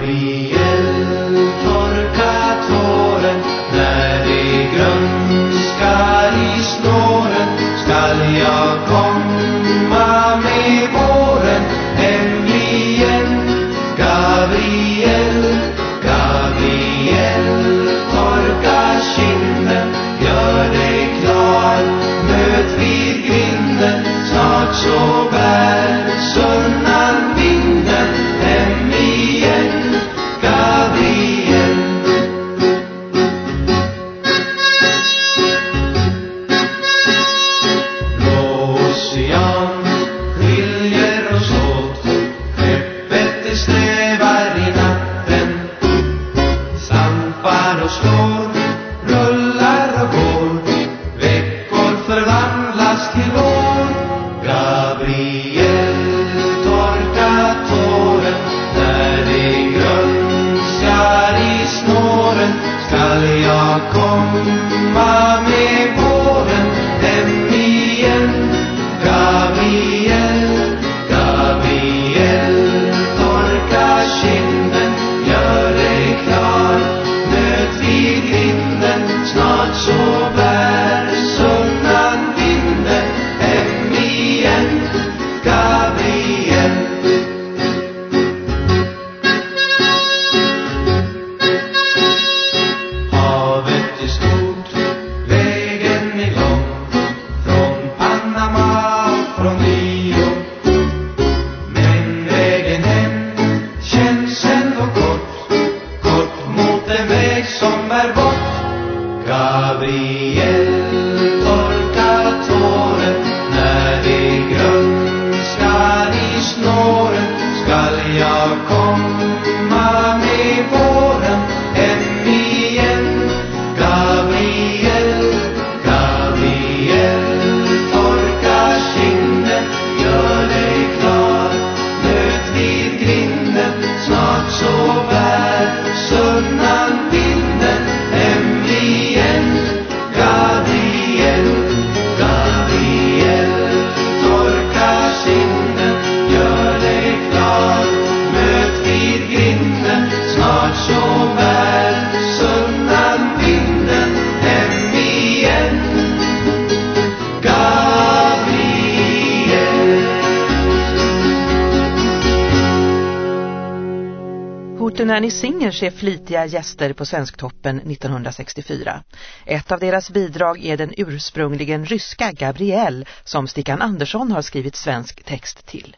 Glory komma med våren hem igen. Gabriel, Gabriel Torka kinden, gör dig klar. Möt vid grinden, snart så bär Gabriel torka tåren när det grönskar i snåren skall jag komma Nanny Singers är flitiga gäster på Svensktoppen 1964. Ett av deras bidrag är den ursprungligen ryska Gabrielle som Stickan Andersson har skrivit svensk text till.